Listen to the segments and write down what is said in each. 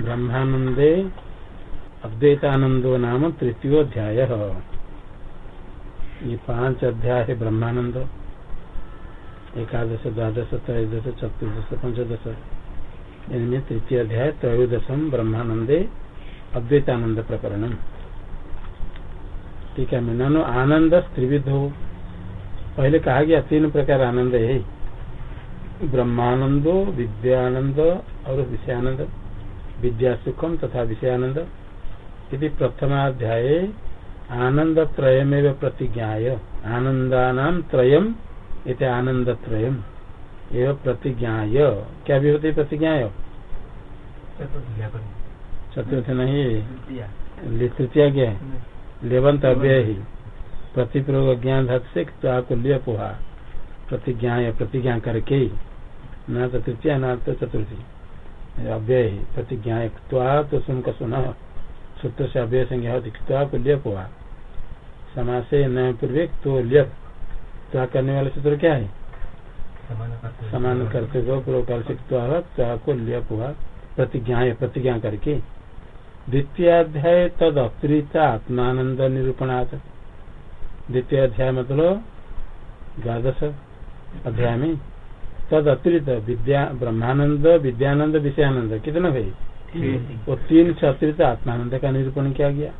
ब्रह्मानंदे अद्वैतानंदो नाम तृतीय अध्याय ये पाँच अध्याय है ब्रह्मानंद। एकादश, द्वादश, त्रयोदश, चतुर्दश, पंचदश। इनमें तृतीय अध्याय, त्रयोदशम ब्रह्मानंदे अद्वैतानंद प्रकरण ठीक है मैं ननो आनंद त्रिविध हो। पहले कहा गया, तीन प्रकार आनंद है। ब्रह्मानंदो, विद्यानंद और विषयानंद। विद्या सुखम तथा विषयानंद यदि प्रथमाध्याय आनंद त्रयमेव प्रतिज्ञाय। आनंदानाम त्रयम इति आनंद त्रयम एवं प्रतिज्ञाय। क्या भी होती प्रतिज्ञाय चतुर्थ नहीं तृतीय। क्या है? लेवंत अव्यय ही। प्रतिप्रयोग ज्ञान धत से चाकुल्य पोहा। प्रतिज्ञा प्रतिज्ञा करके न तो तृतीय न तो चतुर्थी। अव्यय ही प्रतिज्ञा तो सुन का सुना सूत्र से अव्यय संज्ञा होती कुल्य पोहा समाज से न पूर्वक तो लियक त्वा करने वाले सूत्र क्या है? समान करते हुए पूर्व काल से को लियप हुआ। प्रतिज्ञा प्रतिज्ञा करके। द्वितीय अध्याय तद अतिरिक्त आत्मानंद निरूपणात्। द्वितीय अध्याय मतलब द्वादश अध्याय में तद अतिरिक्त विद्या ब्रह्मानंद विद्यानंद विषयानंद कितना भाई वो तीन से अतिरिक्त आत्मानंद का निरूपण किया गया।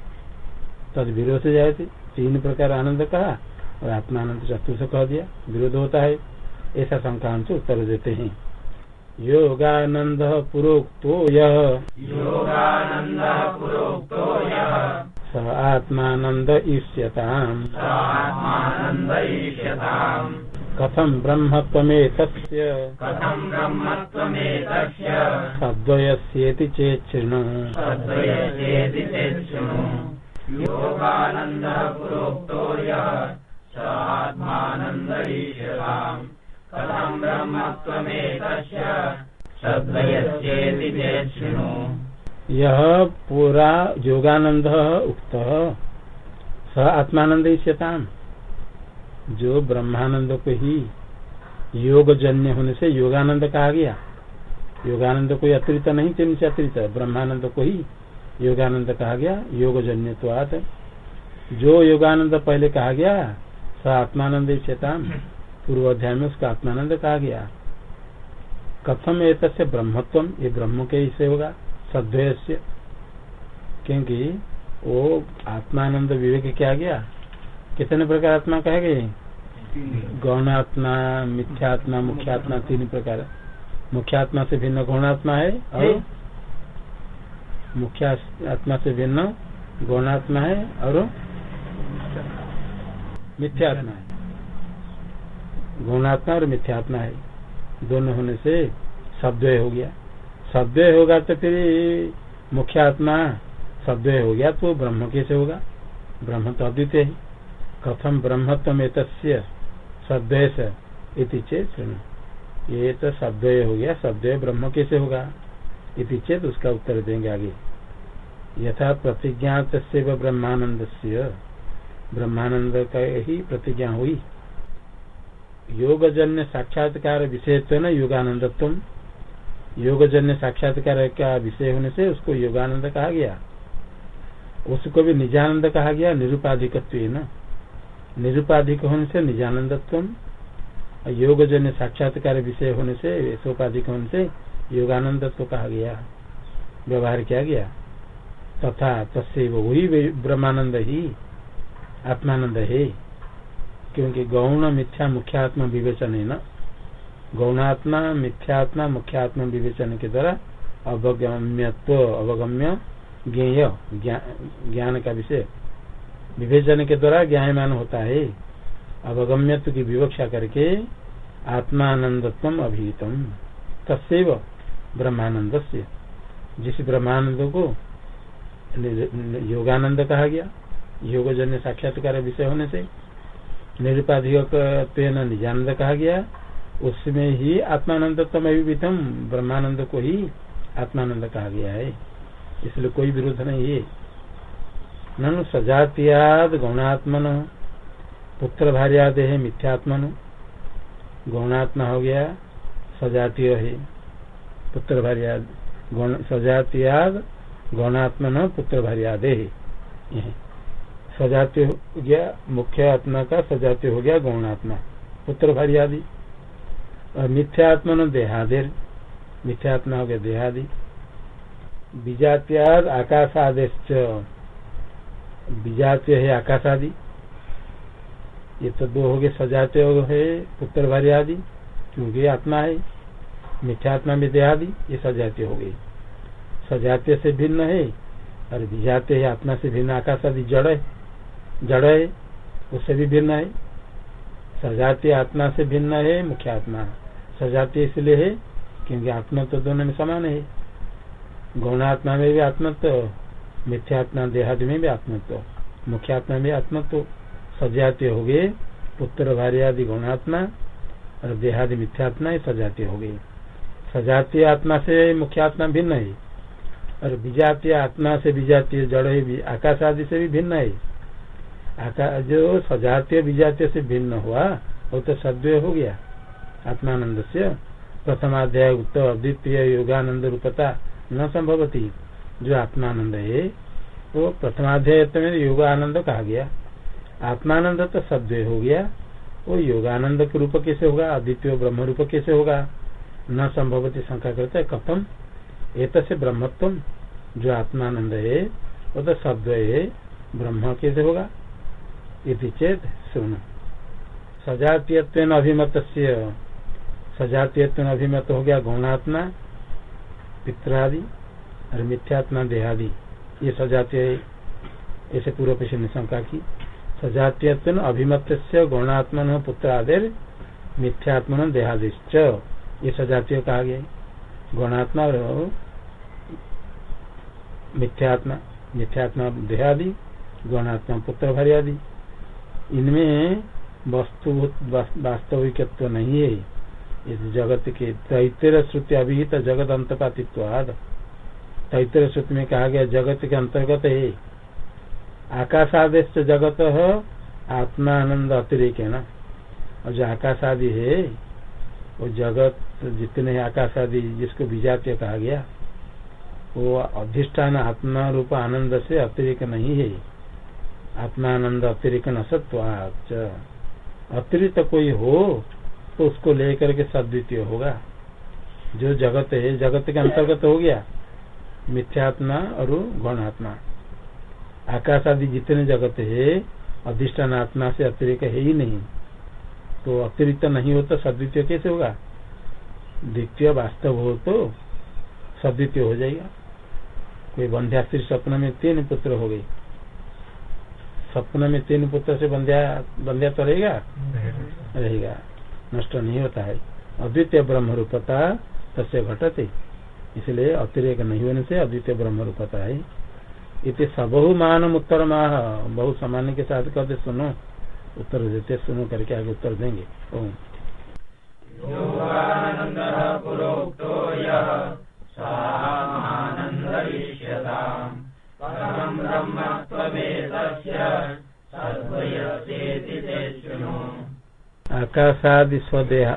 तद विरोध से जाए थे तीन प्रकार आनंद कहा और आत्मानंद चतुर्थ कह दिया विरोध होता है। ऐसा शंका से उत्तर देते हैं। योगानंद पुरोक्तो यह स आत्मानंद इष्यताम्। कथम ब्रह्मत्वमेतस्य? सद्वयस्येति चेच्छृणु। योगानन्दः पुरोक्तो यः स आत्मानन्द ईश्यताम् कथम यह पूरा योगानंद उक्त स आत्मानंद इष्यताम जो ब्रह्मानंद को ही योग जन्य होने से योगानंद कहा गया। योगानंद कोई अतिरिक्त नहीं तीन से अतिरिक्त ब्रह्मानंद को ही योगानंद कहा गया योग जन्य तो जो योगानंद पहले कहा गया, स आत्मानंद चेताम। पूर्व अध्याय में उसका आत्मानंद कहा गया। कथम एक ब्रह्मत्व, ये ब्रह्म के हिस्से होगा सद्वय क्योंकि वो आत्मानंद विवेक क्या गया। कितने प्रकार आत्मा कहे गए गौणात्मा मिथ्यात्मा मुख्यात्मा तीन प्रकार। मुख्यात्मा से भिन्न गौणात्मा है और मुख्य आत्मा से भिन्न गौणात्मा है और मिथ्यात्मा है। गुणात्मा और मिथ्यात्मा है। दोनों होने से शब्द हो गया। शब्द होगा तो फिर मुख्य आत्मा हो गया तो ब्रह्म कैसे होगा? ब्रह्म तो अद्वितीय है। कथम ब्रह्मत्व सद्वय इति चेत ये तो शब्द हो गया, शब्द ब्रह्म कैसे होगा? इति चेत उसका उत्तर देंगे आगे। यथा प्रतिज्ञात ब्रह्मानंद से ब्रह्मानंद का ही प्रतिज्ञा हुई। योगजन्य साक्षात्कार विषय तो न योगानंदत्व। योगजन्य साक्षात्कार का विषय होने से उसको योगानंद कहा गया। उसको भी निजानंद कहा गया निरुपाधिक न निरुपाधिक होने से निजानंदत्व योगजन्य साक्षात्कार विषय होने से सोपाधिक होने से योगानंदत्व कहा गया, व्यवहार किया गया। तथा तस्व वही ब्रह्मानंद ही, आत्मानंद है। क्योंकि गौण मिथ्या मुख्यात्मा विवेचन है न? गौणात्मा मिथ्यात्मा मुख्यात्मा विवेचन के द्वारा अवगम्यत्व, अवगम्य ज्ञेय ज्ञान का विषय। विवेचन के द्वारा ज्ञायमान होता है। अवगम्यत्व की विवक्षा करके आत्मानंदत्व अभिहितम तस्व ब्रह्मानंद से जिस ब्रह्मानंद को योगानंद कहा गया, योगजन्य साक्षात्कार विषय होने से निरुपाधिक निजानंद कहा गया, उसमें ही आत्मानंद तमवितम ब्रह्मानंद को ही आत्मानंद कहा गया है। इसलिए कोई विरोध नहीं है। ननु सजातियाद गौणात्मन। पुत्र भार्याद है मिथ्यात्मन। गौणात्मा हो गया, सजातीय है। पुत्र भार्याद सजातीयाद, गौणात्मन पुत्र भार्यादे सजातीय हो गया मुख्य आत्मा का सजातीय हो गया, गौणात्मा। पुत्र भार्यादि और मिथ्यात्मन देहादेर। मिथ्यात्मा हो गया देहादि। विजात्याद आकाशादेश विजातीय है आकाश आदि। ये तो दो हो गए, सजाते है पुत्र भारी आदि, क्योंकि आत्मा है मिथ्यात्मा में देहादि ये सजातीय हो गई सजातीय से भिन्न है, और विजाते है आत्मा से भिन्न आकाश आदि, जड़ है जड़ है, उससे भी भिन्न है। सजातीय आत्मा से भिन्न है, मुख्य आत्मा। सजातीय इसलिए है, क्योंकि आत्मा तो दोनों में समान है। गौणात्मा में भी आत्मत्व मिथ्यात्मा देहादि में भी आत्मत्व मुख्यात्मा में आत्मत्व सजातीय हो गए, पुत्र भार्य आदि गुणात्मा और देहादि मिथ्यात्मा ही सजातीय हो गई सजातीय आत्मा से मुख्यात्मा भिन्न है और विजातीय आत्मा से विजातीय जड़ है आकाश आदि से भी भिन्न है। आकाश जो सजातीय विजातीय से भिन्न हुआ, वो तो सद्वय हो गया। आत्मानंद से प्रथमाध्याय उत्तर, द्वितीय योगानंद रूपता न संभवती। जो आत्मानंद है, वो प्रथमाध्याय में योगानंद कहा गया। आत्मानंद तो शब्द हो गया। वो योगानंद के रूप कैसे होगा? अद्वितीय ब्रह्म रूप कैसे होगा? न संभवती शंका करते कथम। एक से ब्रह्मत्व, जो आत्मानंद है, वो तो शब्द है। ब्रह्म कैसे होगा? इति चेत सुन सजातीयत्व अभिमत सजातीयत्व अभिमत हो गया गौणात्मा, पित्रादि। और मिथ्यात्मा देहादि। ये सजातीय ऐसे पूर्व पेश ने शंका की। सजातीयत्व अभिमत गौणात्मन पुत्र आदेर मिथ्यात्मन देहादिश्च। ये सजातीय कहा गया गौणात्मा और मिथ्यात्मा मिथ्यात्मा देहादि, गौणात्मा पुत्र भरियादि। इनमें वस्तु वास्तविक नहीं है। इस जगत के तैतर श्रुति अभिहित जगत अंतपातित्वाद तैतर सूत्र में कहा गया, जगत के अंतर्गत है। आकाशादेश जगत आत्मा आनंद अतिरिक है ना। और जो आकाश आदि है, वो जगत जितने आकाश आदि जिसको विजातीय कहा गया, वो अधिष्ठान आत्मा रूप आनंद से अतिरिक्त नहीं है। आत्मा आनंद अतिरिक्त न सत्व अतिरिक्त कोई हो तो उसको लेकर के सद्वितीय होगा। जो जगत है, जगत के अंतर्गत हो गया मिथ्यात्मा और गौणात्मा। आकाश आदि जितने जगत है अधिष्ठान आत्मा से अतिरिक्त है ही नहीं। तो अतिरिक्त नहीं हो तो सद्वितीय कैसे होगा? द्वितीय वास्तव हो तो सद्वितीय हो जाएगा। कोई बंध्या स्त्री सपन में तीन पुत्र हो गए। सपन में तीन पुत्र से बंध्या बंध्या तो रहेगा। रहेगा। नष्ट नहीं होता है। अद्वितीय ब्रह्म रूपता तस्य घटते। इसलिए अतिरेक नहीं होने से अद्वितीय ब्रह्म रूपता है। इतने सबहु मान उत्तर माह बहु सामान्य के साथ कहते सुनो। उत्तर देते सुनो करके आगे उत्तर देंगे। ओम। आकाशादि स्वदेहा।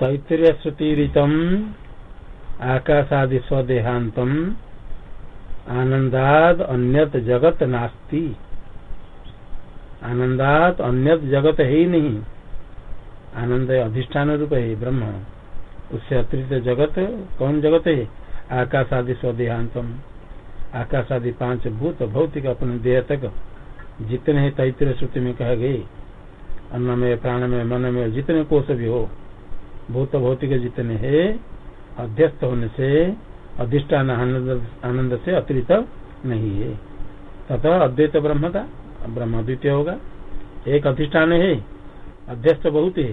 तैतरीय आकाशादि स्वदेहांतम आनंदाद अन्यत जगत नास्ति। आनंदात अन्यत जगत है ही नहीं। आनंद अधिष्ठान रूप है ब्रह्म। उससे अतिरिक्त जगत कौन जगत है? आकाश आदि स्वदेहांतम आकाश आदि पाँच भूत भौतिक अपने देह तक जितने हैं तैतृय श्रुति में कह गए अन्न में प्राण में मन में जितने कोष भी हो भूत भौतिक जितने है अध्यस्त होने से अधिष्ठान आनंद से अतिरिक्त नहीं है। तथा अद्वैत ब्रह्म का ब्रह्म अद्वितीय होगा। एक अधिष्ठान है अध्यस्त बहुत है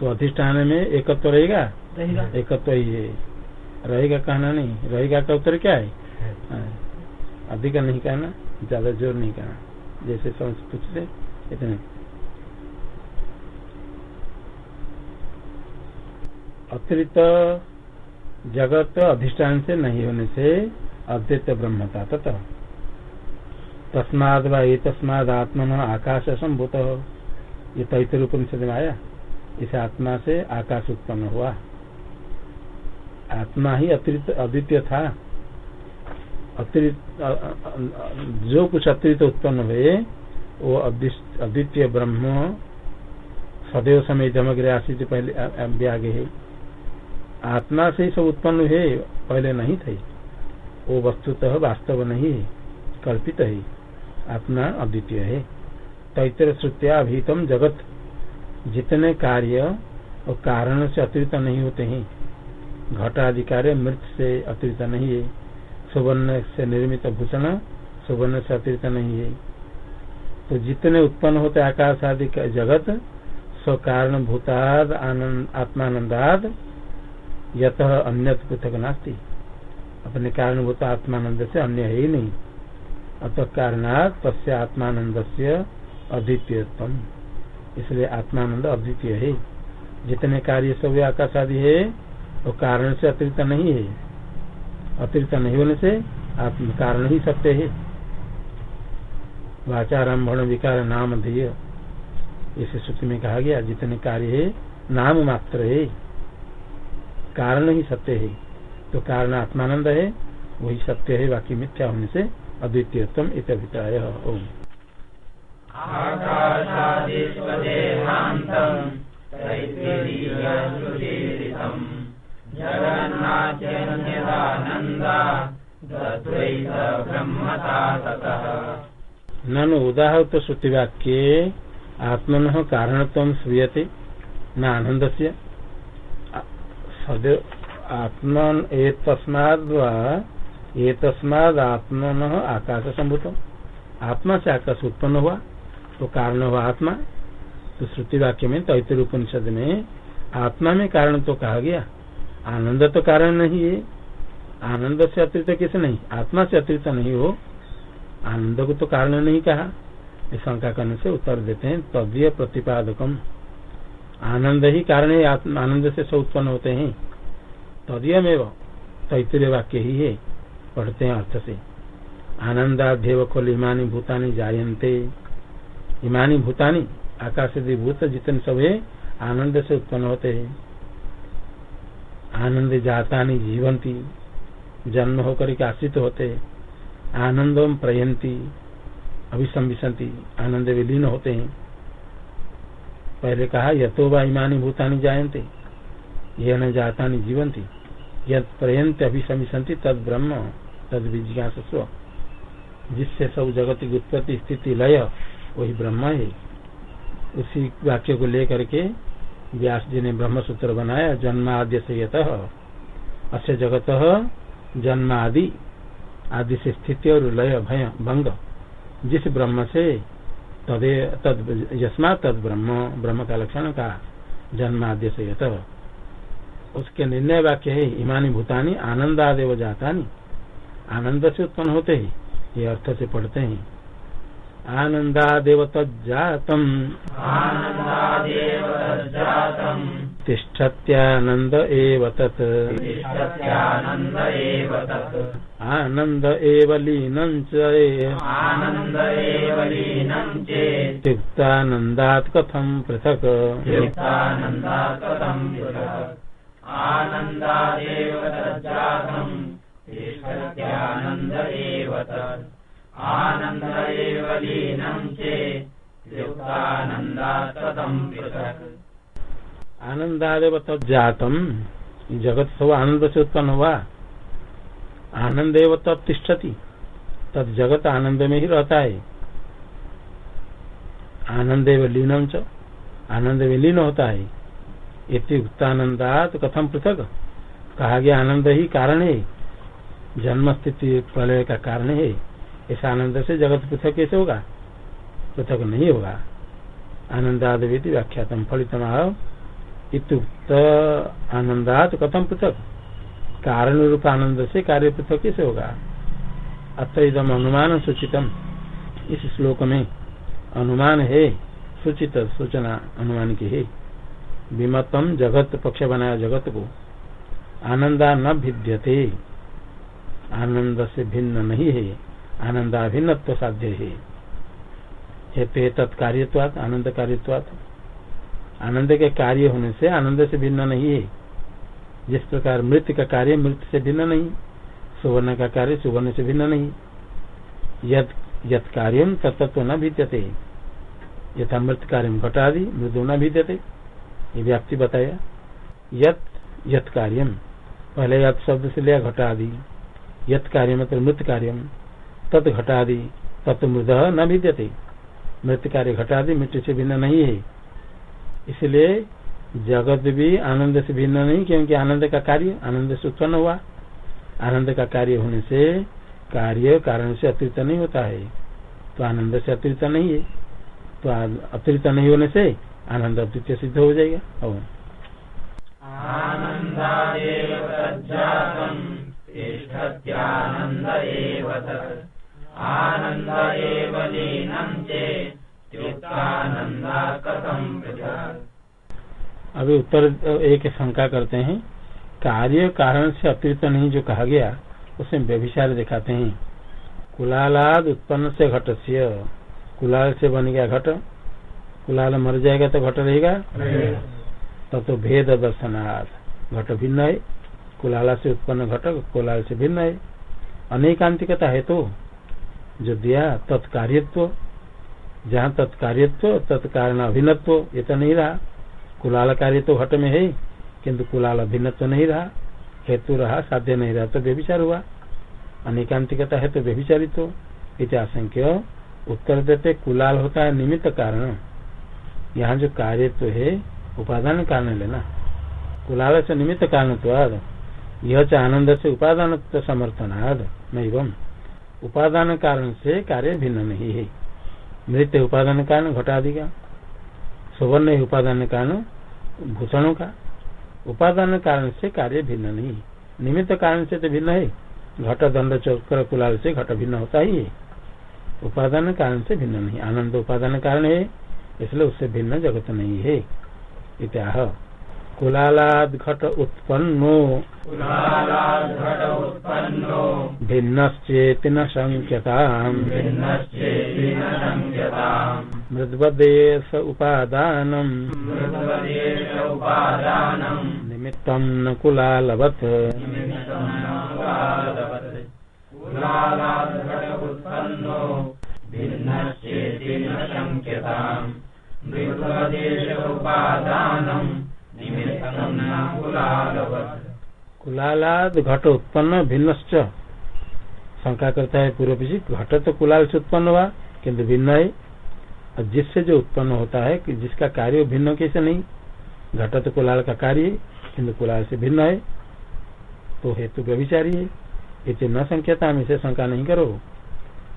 तो अधिष्ठान में एकत्व तो रहेगा? रहेगा। एकत्व तो ही है। रहेगा कहना नहीं रहेगा का उत्तर क्या है। हाँ। अधिक नहीं कहना ज़्यादा ज़ोर नहीं कहना। जैसे समझ पूछते इतने। अतिरिक्त जगत अधिष्ठान से नहीं होने से अद्वैत ब्रह्मता तथा। तस्माद व तस्माद आत्मन आकाश संभूत। ये तैतर उपनिषद में आया। इस आत्मा से आकाश उत्पन्न हुआ। आत्मा ही अतिरिक्त, अद्वितीय था। अतिरिक्त जो कुछ अतिरिक्त उत्पन्न हुए, वो अद्वितीय ब्रह्म, सदैव समय जमग्र आशित पहले आगे है। आत्मा से सब उत्पन्न हुए, पहले नहीं थे। वो वस्तुतः वास्तव नहीं है कल्पित है। आत्मा अद्वितीय है। तैतर श्रुतिया अभीतम जगत। जितने कार्य और कारण से अतिरिक्त नहीं होते हैं घटादि कार्य मृत से अतिरिक्त नहीं है। सुवर्ण से निर्मित भूषण, सुवर्ण से अतिरिक्त नहीं है। तो जितने उत्पन्न होते आकाश आदि का जगत स्व कारण भूताद आत्मानंदाद, यत अन्य पृथक नास्ती। अपने कारणभूत आत्मानंद से अन्य है ही नहीं। अतः कारणात तस्य आत्मानंद से अद्वितीयतम इसलिए आत्मानंद अद्वितीय है। जितने कार्य सब आकाश आदि है, वो तो कारण से अतिरिक्त नहीं है। अतिरिक्त नहीं होने से आत्म कारण ही सत्य है। वाचारंभण विकार नाम ध्येय। इसे सूत्र में कहा गया, जितने कार्य है, नाम मात्र है। कारण ही सत्य है। तो कारण आत्मानंद है, वही सत्य है, बाकी मिथ्या होने से अद्वितीयतम इत अभिप्राय ओम ननु उदाहृत श्रुतिवाक्ये, आत्मन कारणत्व श्रूयते। न आनंद से आत्मन तस्माद आत्मन आकाश संभूत आत्मा से आकाश उत्पन्न हुआ तो कारण हुआ आत्मा। तो श्रुति वाक्य में तैतर उपनिषद में, आत्मा में कारण तो कहा गया। आनंद तो कारण नहीं है। आनंद से अतिरिक्त किसे नहीं, आत्मा से अतिरिक्त नहीं हो, आनंद को तो कारण नहीं कहा। इस शंका करने से उत्तर देते हैं तदीय प्रतिपादकम। आनंद ही कारण है आनंद से सब उत्पन्न होते हैं। तदयमेव तैतरीय वाक्य ही है, पढ़ते हैं अर्थ से। आनंदाध्यव खोल इमानी भूतानी जायन्ते। इमानी भूतानी आकाश भूत जितने सब है, आनंद से उत्पन्न होते हैं। आनंद जाता जीवंती। जन्म होकर के आश्रित होते आनंदम प्रयंती अभिसंबिशंती आनंद विलीन होते हैं। पहले कहा यथो व इमानी भूतानी जायन्ते यह न जाता जीवंती यद पर्यंत अभिसमिशंति तद ब्रह्म, तद विज्ञास जिससे सब जगत की उत्पत्ति, स्थिति, लय, वही ब्रह्म है। उसी वाक्य को लेकर के व्यास जी ने ब्रह्म सूत्र बनाया जन्माद्य से यत, अस्य जगत जन्म आदि आदि से स्थिति और लय, भय, भंग। जिस ब्रह्म से तदे, तद यस्मा तद ब्रह्म ब्रह्म का लक्षण का जन्माद्य से यत। उसके निर्णय वाक्य है, इमानी भूतानी आनंद आनंदादेव जाता आनंद से उत्पन्न होते ही, ये अर्थ से पढ़ते हैं। आनंदादेव तज्जातम। तिष्ठत्यानंद एव एव एव लीनं युक्तानन्दात् कथं पृथक्। तिष्ठत्यानन्द एव तत्। आनंद एव लीनं चेत् युक्तानन्दात् कथं पृथक्। आनंदादेव तज्जातम जगत सब आनंद से उत्पन्न हुआ आनंद एवं तब तिष्ठती तब जगत आनंद में ही रहता है आनंद एवं लीनम च आनंद में लीन होता है इतुक्तानंदात कथम पृथक कहा गया आनंद ही कारण है जन्म स्थिति प्रलय का कारण है इस आनंद से जगत पृथक कैसे होगा पृथक नहीं होगा आनंदाद व्याख्यातम फलित इतुक्त आनंदात कथम पृथक? कारण रूप आनंद से कार्य पृथक कैसे होगा। अत्र इदम अनुमान सूचितम इस श्लोक में अनुमान है, सूचित सूचना अनुमान की है। विमतम जगत पक्ष बनाया जगत को। आनंदा न भिद्यते। आनंद से भिन्न नहीं है। आनंदा भिन्न साध्य है। तत्कार्यवाद आनंद कार्यवाद आनंद के कार्य होने से आनंद से भिन्न नहीं है। जिस प्रकार मृत का कार्य मृत से भिन्न नहीं, सुवर्ण का कार्य सुवर्ण से भिन्न नहीं। यद कार्य तत्व न भिद्यते। यथा मृत कार्य घटादि, मृदु न भिद्यते। ये व्याप्ति बताया। यत यत कार्यम पहले यद शब्द से लिया घटादि। यत कार्य मतलब मृत कार्यम तत् घटादि तत्व मृद न भिद्यते। मृत कार्य घटादि, मृत्यु से भिन्न नहीं है। इसलिए जगत भी आनंद से भिन्न नहीं, क्योंकि आनंद का कार्य, आनंद से उत्पन्न हुआ। आनंद का कार्य होने से कार्य कारण से अतिरिक्त नहीं होता है। तो आनंद से अतिरिक्त नहीं है। तो अतिरिक्त नहीं होने से आनंद अद्वितीय सिद्ध हो जाएगा। और अभी उत्तर एक शंका करते हैं। कार्य कारण से अतिरिक्त नहीं जो कहा गया उसमें व्यभिचार दिखाते हैं। कुलालाद उत्पन्न से घट से कुलाल से बन गया घट। कुलाल मर जाएगा तो घट रहेगा? तब तो भेद दर्शनार्थ घट भिन्न है। कुलाला से उत्पन्न घटक कुलाल से भिन्न है। अनेकांतिकता है तो। जो दिया तत्कार्यत्व जहाँ तत्कार्यत्व तत्कारण अभिन्नत्व ये तो नहीं रहा। कुलाल कार्य तो घट में है, किंतु कुलाल भिन्न तो नहीं रहा, हेतु रहा, साध्य नहीं रहा तो व्यभिचार हुआ। अनेकांतिकता है तो व्यभिचारित्व इतिहासंख्य उत्तर देते, कुलाल होता है निमित्त कारण। यहाँ जो कार्य तो है, उपादान कारण लेना कुलाल से निमित्त कारण तो यह आनंद से उपादान समर्थनाद नहीं उपादान कारण से कार्य भिन्न नहीं है। मृत्य उपादान कारण घटा देगा सुवर्ण उपादान कारण भूषणों का। उपादान कारण से कार्य भिन्न नहीं। निमित्त कारण से तो भिन्न है। घट दंड चक्र कुलाल से घट भिन्न होता ही है। उपादान कारण से भिन्न नहीं। आनंद उपादान कारण है इसलिए उससे भिन्न जगत नहीं है। इत्याह। कुलालाद घट उत्पन्नो। भिन्नश्चेति न शंक्यता मृद्वदेश उपादान। निमित्तं न कुलालवत्। कुलालाद घट उत्पन्न भिन्न शंका करता है पूर्व घट तो कुलाल से उत्पन्न हुआ किंतु भिन्न है। और जिससे जो उत्पन्न होता है कि जिसका कार्य भिन्न कैसे नहीं? घट तो कुलाल का कार्य किंतु कुलाल से भिन्न है तो हेतु व्यभिचारी है। इसे न संख्यता इसे शंका नहीं करो।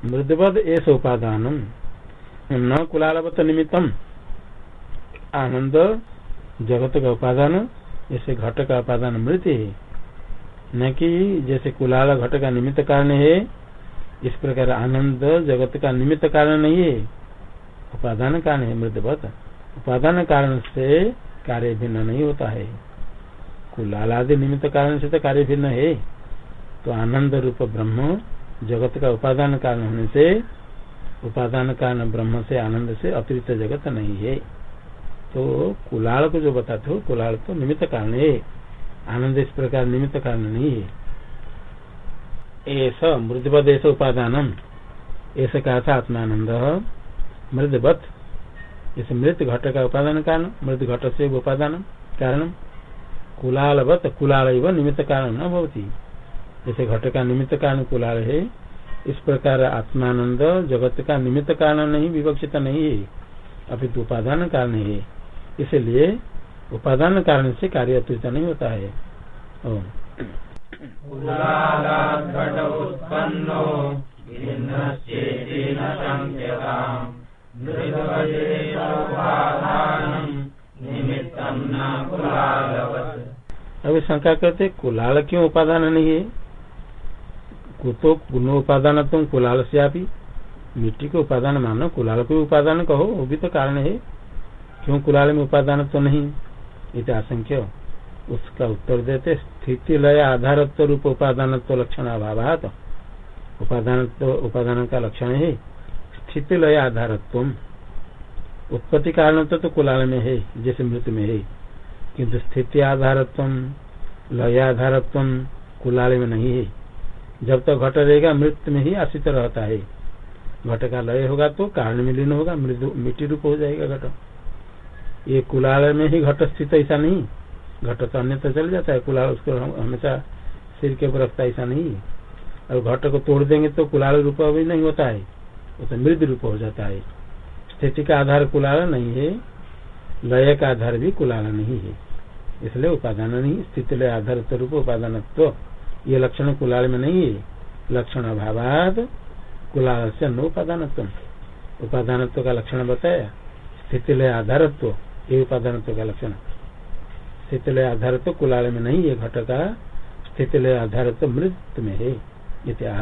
मृदवद एस उपादान न कुलालवत निमित्तम। आनंद, जगत का उपादान, जैसे घट का उपादान मृत है। न कि जैसे कुलाल घट का निमित्त कारण है, इस प्रकार आनंद जगत का निमित्त कारण नहीं है। उपादान कारण है मृदवत उपादान कारण से कार्य भिन्न नहीं होता है। कुलाल आदि निमित्त कारण से तो कार्य भिन्न है। तो आनंद रूप ब्रह्म जगत का उपादान कारण होने से, उपादान कारण ब्रह्म से आनंद से अतिरिक्त जगत नहीं है। तो कुलाल को जो बताते हो, कुलाल तो निमित्त कारण है। आनंद इस प्रकार निमित्त कारण नहीं है। ऐसा मृदवत ऐसा उपादान ऐसा कहा था आत्मानंद। मृदवत इस मृत घट का उपादान कारण मृत घट से उपादान कारण कुलालवत कुलाल निमित्त कारण न भवती। जैसे घट का निमित्त कारण कुलाल है, इस प्रकार आत्मानंद जगत का निमित्त कारण नहीं, विवक्षित नहीं है। अभी तो उपादान कारण है। इसलिए उपादान कारण से कार्य अतिरिक्त नहीं होता है। अभी शंका करते, कुलाल क्यों उपादान नहीं है? कुतो गुण उपादान तुम कुलाल से आप मिट्टी को उपादान मानो, कुलाल को उपादान कहो, वो भी तो कारण है। क्यों कुलाल में उपादान तो नहीं? इत आशंक्य उसका उत्तर देते, स्थिति लय आधारत्व रूप उपादान लक्षण अभाव उपादान उपादान का लक्षण है। स्थिति लय आधारत्व उत्पत्ति कारण तो, तो कुलाल में है जैसे मृत्यु में है। किंतु स्थिति आधारत्व लय आधारत्व कुलाल में नहीं है। जब तक तो घट रहेगा मृत्यु में ही आश्रित रहता है। घट का लय होगा तो कारण में लीन होगा मृदु मिट्टी रूप हो जाएगा घट। ये कुलाल में ही घट स्थित ऐसा नहीं। घट तो अन्य तो चल जाता है कुलाल उसको हमेशा सिर के ऊपर रखता ऐसा नहीं। और घट को तोड़ देंगे तो कुलाल रूप भी नहीं होता है। वो तो मृद रूप हो जाता है। स्थिति का आधार कुलाल नहीं है, लय का आधार भी कुलाल नहीं है। इसलिए उपादान नहीं, स्थिति लय आधार रूप उपादान तो ये लक्षण कुलाल में नहीं है। लक्षण अभाव कुलाल से न उपादान उपादान का लक्षण बताया। स्थिति लय आधारत्व, ये उपादान का लक्षण। स्थिति लय आधारत्व कुलाल में नहीं है, घट का। स्थिति लय आधारत्व मृत में है। इत्याह।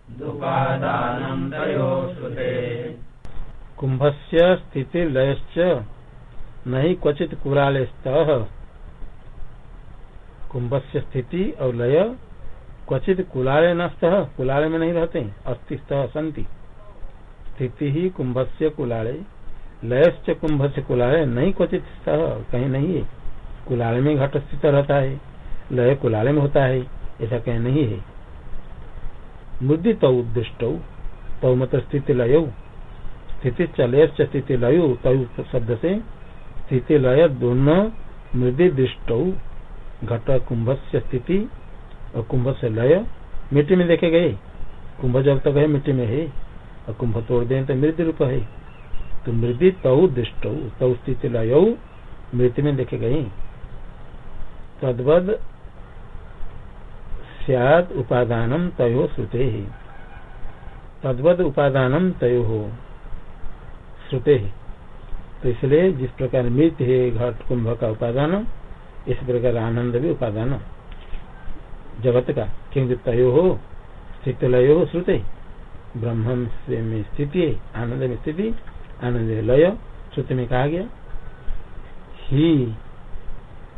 कुंभ से स्थिति लयश्च नहीं क्वचित कुरालेस्त। कुंभ से स्थिति और लय क्वचित कुलाले नस्त कुलाले में नहीं रहते अस्तिस्त संति स्थिति ही कुंभ से कुलाले लयश्च कुंभ से कुलाले नहीं क्वचित स्तः, कहीं नहीं है। कुलाले में घट स्थित रहता है, लय कुलाले में होता है, ऐसा कहीं नहीं है। मुद्दी तो उद्दिष्ट तो मत स्थिति लय स्थिति चले स्थिति लय तय शब्द से स्थिति लय दोनों मृदि दृष्ट घट कुंभ से स्थिति और कुंभ से लय मिट्टी में देखे गए। कुंभ जब तक है मिट्टी में है। और कुंभ तोड़ दें तो मृद रूप है। तो मृदि तौ दृष्ट तौ स्थिति लय मृत्यु में देखे गए। तद्वद सियाद उपादान तयो श्रुते। ही तद्वद उपादान तयो हो श्रुते। ही तो इसलिए जिस प्रकार मृत है, घट, कुंभ का उपादान, इस प्रकार आनंद भी उपादान। जगत का क्योंकि तय हो स्थित लय हो श्रुते। ब्रह्म में स्थिति आनंद में स्थिति, आनंद लय, श्रुति में कहा गया। ही,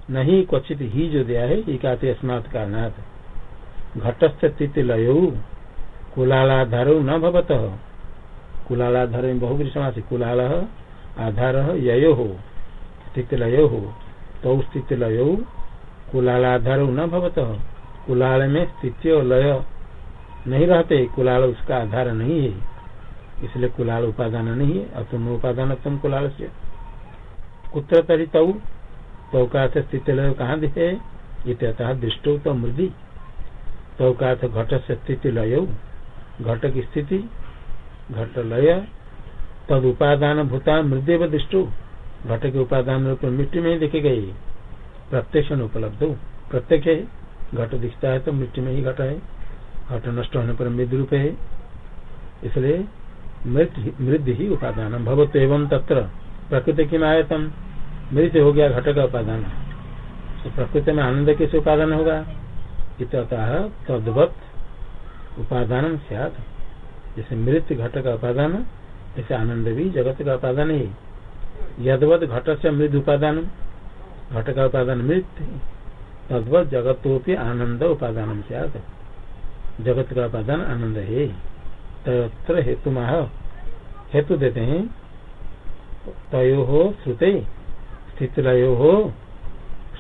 नहीं, क्वचित ही जो दिया है, ये कहते कारणार्थ घटस्थ स्थिति लय कुलालाधार न भवत। कुलालाधार में बहु समास। कुलाल, आधार यो हो स्थिति लय हो तो स्थिति लय कुलालाधार न भवत। कुलाल में स्थिति और लय नहीं रहते। कुलाल उसका आधार नहीं है। इसलिए कुलाल उपादान नहीं है। अतुम उपादान तुम कुलाल से। कुत्र तरी तऊ तो का स्थिति लय कहाँ दिखे? इत्यतः दृष्टो तो मृदी। तो कहा का घट से स्थिति लय। घट की स्थिति, घट लय, तद उपादान भूता मृदेव दृष्टो। घट के उपादान रूप मिट्टी में ही देखे गए प्रत्यक्ष उपलब्ध। हो प्रत्यक्ष है। घट दिखता है तो मिट्टी में ही घट है। घट नष्ट होने पर मृद रूप है। इसलिए मृद ही उपादान भगवत एवं तत्र। प्रकृति की आयतम? मृत हो गया घट का उपादान। तो प्रकृति में आनंद कैसे उपादान होगा? इतः तद्वत उपादान सियाद जैसे मृत घट का उपादान, जैसे आनंद भी जगत का उपादान है। यदवत घट से मृद उपादान, घट का उपादान मृत तद्वत जगतोपि आनंद उपादान सियाद जगत का उपादान आनंद है। तत्र हेतु माह हेतु देते हैं, तयो हो श्रुते स्थित लयो हो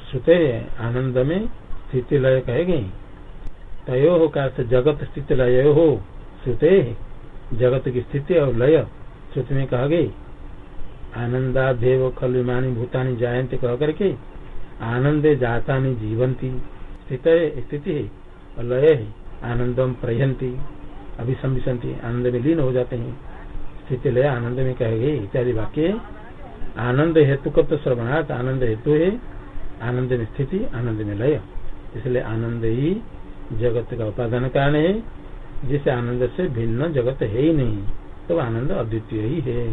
श्रुते आनंद में स्थिति लय कहेगे तयो का जगत स्थिति लय हो श्रुते। जगत की स्थिति और लय। श्रुति में कह गई आनंदादेव खल विमानी भूतानी जायंत कह करके आनंदे जाता जीवंती स्थित स्थिति है और लय है आनंदम प्रयंती अभिसंबिशंति आनंद में लीन हो जाते हैं। स्थिति लय आनंद में कहेंगे, इत्यादि वाक्य। आनंद हेतु को तो श्रवणार्थ आनंद हेतु है। आनंद में स्थिति आनंद में लय। इसलिए आनंद ही जगत का उपादान कारण है। जिस आनंद से भिन्न जगत है ही नहीं तो आनंद अद्वितीय ही है।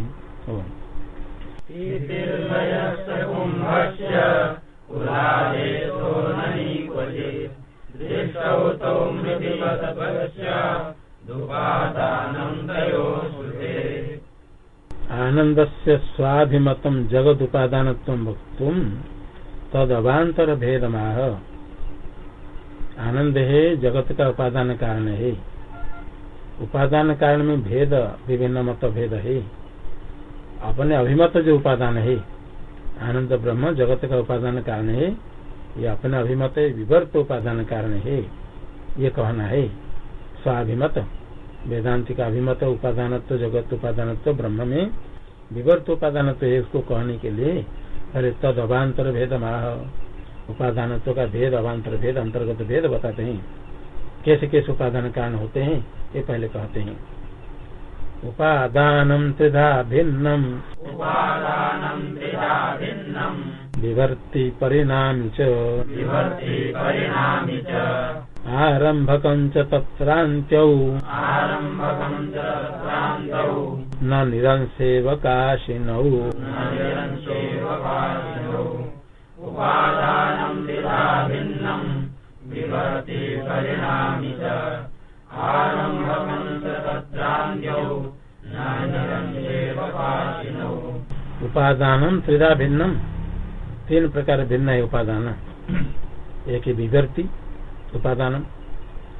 आनंद से स्वाभिमत जगद उपादान वक्त तद अवान्तर भेदमाह आनंद है, जगत का उपादान कारण है। उपादान कारण में भेद, विभिन्न मत भेद है। अपने अभिमत जो उपादान है, आनंद ब्रह्म, जगत का उपादान कारण है। ये अपने अभिमत, विवर्त उपादान कारण है। ये कहना है, स्वाभिमत वेदांति का अभिमत उपादान जगत उपादान ब्रह्म में विवर्त उपादान है उसको कहने के लिए। अरे तद अभांतर भेद माह उपादान का भेद अभांतर भेद अंतर्गत भेद बताते हैं। कैसे कैसे उपादान कारण होते हैं ये पहले कहते हैं। उपादान त्रिधा भिन्नम। विवर्ति परिणाम च। आरंभक तत्रान्त्यौ। न निरंसेवकाशिनौ। उपादानं उपादान त्रिधा भिन्नम तीन प्रकार भिन्न है उपादान। एक विवर्ति उपादान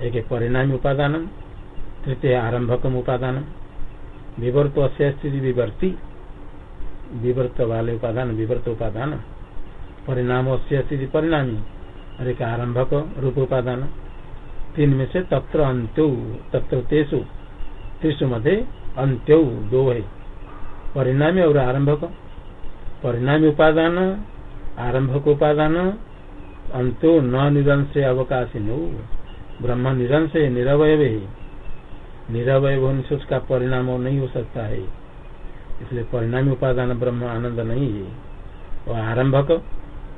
एक परिणामी उपादान तृतीय आरंभकम उपादान विवर्त स्थिति विवर्ति विवर्त वाले उपादान, विवर्त उपादान परिणाम स्थिति परिणामी और एक आरंभक रूप उपादान तीन में से तत्र अंत्यो, तत्र तेसु त्रिशु मध्य अंत्यो दो है परिणामी और आरंभक परिणामी उपादान आरंभक उपादान। अंत्यो न निरंश अवकाश नो ब्रह्म निरंश है निरवय निरवय होने से उसका परिणाम नहीं हो सकता है। इसलिए परिणामी उपादान ब्रह्म आनंद नहीं है। और आरंभक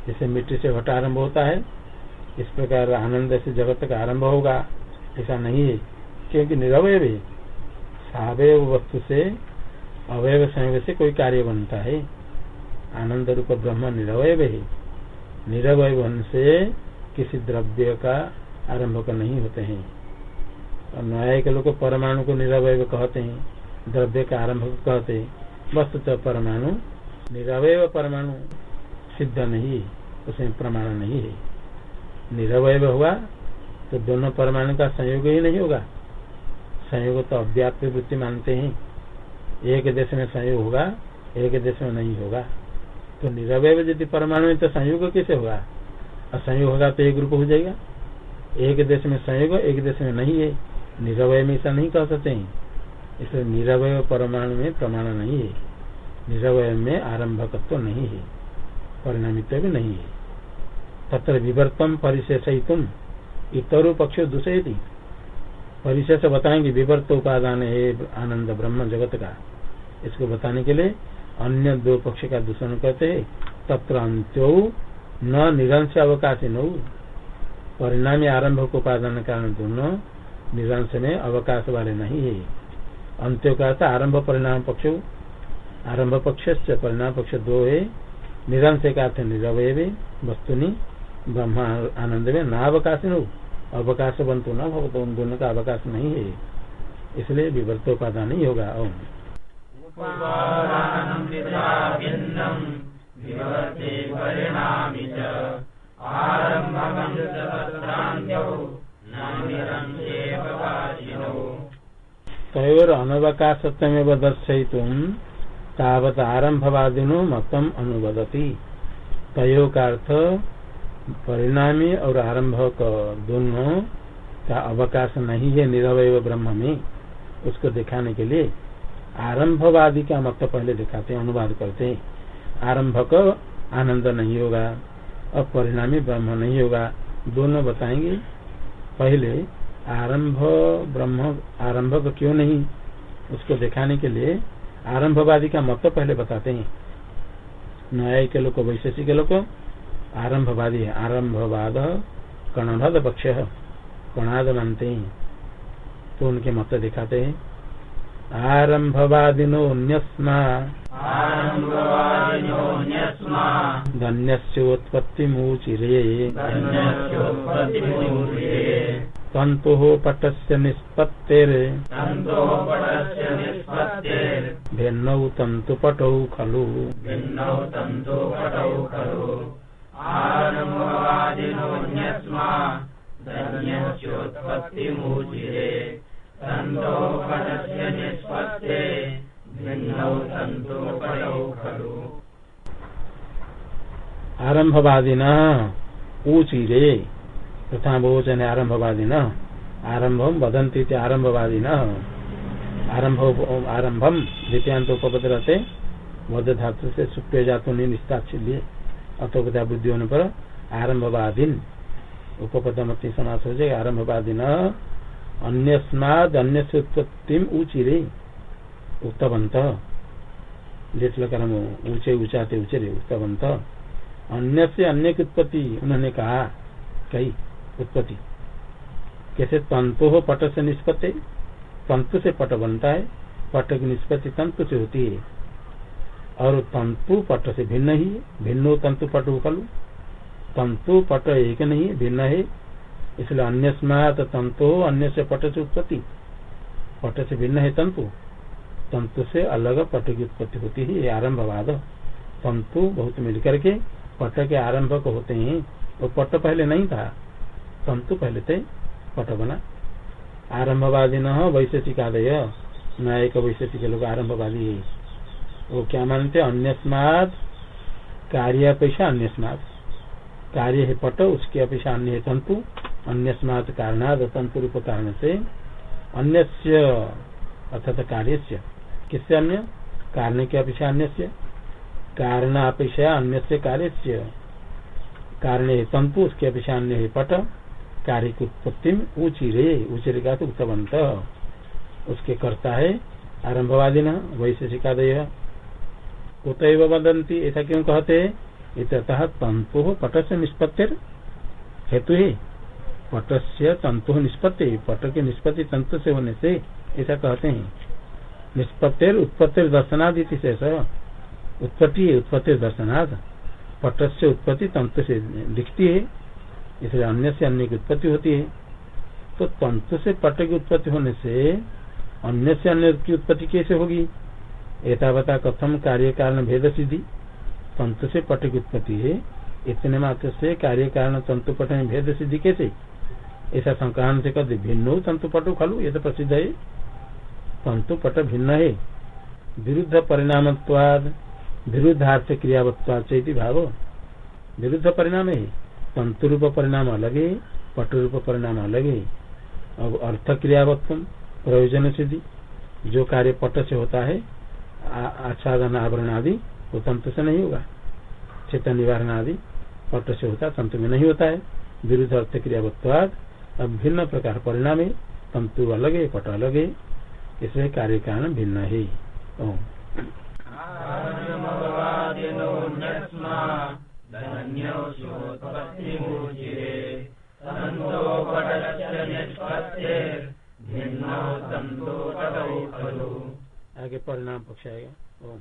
जैसे मिट्टी से घटा आरंभ होता है, इस प्रकार आनंद से जगत का आरंभ होगा। ऐसा नहीं है क्योंकि निरवय भी सवय वस्तु से, अवयव संयोग से कोई कार्य बनता है। आनंद रूप ब्रह्म निरवय है निरवय से किसी द्रव्य का आरंभ का नहीं होते हैं। और न्याय के लोग परमाणु को निरवय कहते हैं, द्रव्य का आरंभ कहते हैं। वस्तु परमाणु, निरवय परमाणु। सिद्ध नहीं, उसमें प्रमाण नहीं है। निरवय हुआ तो दोनों परमाणु का संयोग ही नहीं होगा। संयोग तो अव्याप्त वृत्ति मानते हैं। एक देश में संयोग होगा, एक देश में नहीं होगा। तो निरवय यदि परमाणु में तो संयोग कैसे होगा? और संयोग होगा तो एक रूप हो जाएगा। एक देश में संयोग, एक देश में नहीं है। निरवय में ऐसा नहीं कह सकते हैं। इसलिए निरवय परमाणु में प्रमाण नहीं है। निरवय में आरंभकत्व तो नहीं है। परिणामित्व नहीं है। तत्र विवर्तम परिशेषितुम इतरु पक्ष दूसरे थी परिशेष बताएँगे, विवर्त उपादान है आनंद ब्रह्म जगत का। इसको बताने के लिए अन्य दो पक्ष का दूषण कहते है। तत्र अंत्यो न निरंश अवकाश न। परिणामी आरंभ को उपादान कारण दोनों निरंश में अवकाश वाले नहीं है। अंत्यो का आरंभ परिणाम पक्ष। आरंभ पक्ष परिणाम पक्ष दो है। निरंश का अर्थ निरवय वस्तुनि ब्रह्म आनंद में न अवकाश न अवकाश बंतु न भगवत उन दोनों का अवकाश नहीं है। इसलिए विवर्तोपादान नहीं होगा। ओम। तयोर अनवकाशत्व दर्शयित तावत आरंभवादिनो मतम अनुवदती। तयो का अर्थ परिणामी और आरंभ दोनों का अवकाश नहीं है निरवय ब्रह्म में उसको दिखाने के लिए आरंभवादी का मत पहले दिखाते हैं, अनुवाद करते हैं। आरंभक आनंद नहीं होगा और परिणामी ब्रह्म नहीं होगा। दोनों बताएँगे, पहले आरंभ ब्रह्म आरंभ क्यों नहीं? उसको दिखाने के लिए आरंभवादी का मत पहले बताते हैं। न्याय के लोग वैशेषिक लोग आरंभवादी है। आरंभवाद कणभद पक्ष कणाद मानते हैं। तो उनके मत दिखाते हैं। आरंभवादिनो न्यस्मा। धन्योत्पत्तिमूचिरे तंतु पटस्य निष्पत्तिर। भिन्नौ तंतु पटौ खलु। आरंभवादिन ऊचिरे। तथा बहुवचन आरंभवादी न आरंभम बदंती आरंभवादी न आरंभ आरंभम द्वितीयांत उपपद रहते वध धातु से सुप्य जातु निस्ताक्षिल्य अतोपदा बुद्धि होने पर आरंभवादीन उपपद मत समास हो जाएगा आरंभवादी न अन्यस्माद अन्य से उत्पत्ति ऊचिरे। उत्तवंत लेट लकर ऊँचे ऊंचाते ऊँचे उत्तवंत अन्य से अन्य की? उत्पत्ति उन्होंने कहा कही उत्पत्ति। कैसे तंतु हो पट से निष्पत्ति? तंतु से पट बनता है, पट की निष्पत्ति तंतु से होती है। और तंतु पट से भिन्न ही भिन्न तंतु पट कलु। तंतु पट एक नहीं है, भिन्न है। इसलिए अन्य स्मात तंतु अन्य से पट से उत्पत्ति। पट से भिन्न है तंतु। तंतु से अलग पट की उत्पत्ति होती है आरंभवाद। तंतु बहुत मिलकर के पट के आरंभ को होते हैं। वो तो पट पहले नहीं था। तंतु पहले थे पट बना आरंभवादी न हो आदय न्यायिक वैशेषिक लोग आरंभवादी है वो क्या मानते? अन्यस्मात कार्य अपेक्षा अन्यस्मात। कार्य है पट, उसकी अपेक्षा अन्य है तंतु अन्यस्मात कारणाद तंतु रूप कारण से। अन्य अर्थात कार्य से किससे अन्य? कारण की अपेक्षा अन्य से कारण अपेक्षा अन्य से कार्य कारण है तंतु उसके अपेक्षा अन्य है पट। कार्य की उत्पत्ति में ऊचिरे ऊचिरे का तो उत्तवंत उसके करता है आरंभवादी न वैशेषिकादय कुतव वदंती ऐसा क्यों कहते? हैं तंतु पट से निष्पत्ति हेतु। है पट से तंतु निष्पत्ति पट की निष्पत्ति तंतु से होने से ऐसा कहते हैं। निष्पत्ति उत्पत्ति दर्शनादि से उत्पत्ति उत्पत्ति दर्शनाद। पट से उत्पत्ति तंतु से दिखती है। इसलिए अन्य से अन्य की उत्पत्ति होती है। तो तंतु से पट की उत्पत्ति होने से अन्य से अन्य की उत्पत्ति कैसे होगी? एतावता कथम कार्य कारण भेद सिद्धि। तंतु से पट की उत्पत्ति है। इतने मात्र से कार्य कारण तंतु पट में भेद सिद्धि कैसे? ऐसा संक्रांत से कहते, भिन्न तंतु पटु खलु, ये तो प्रसिद्ध है। तंतु पट भिन्न है। विरुद्ध परिणाम विरुद्धार्थ क्रियावत्वाच भाव। विरुद्ध परिणाम है। तंतु रूप परिणाम अलग है पट रूप परिणाम अलग। है अब अर्थ क्रियावत्व प्रयोजन सिद्धि। जो कार्य पट से होता है आच्छादन, आवरण आदि, वो तंत्र से नहीं होगा। चेतन निवारण आदि, पट से होता है तंत्र में नहीं होता है। विरुद्ध अर्थ क्रियावत्वाद अब भिन्न प्रकार परिणाम है। तंतु अलग है पट अलग है इसलिए कार्य कारण भिन्न है। आगे परिणाम पक्ष आएगा ओम।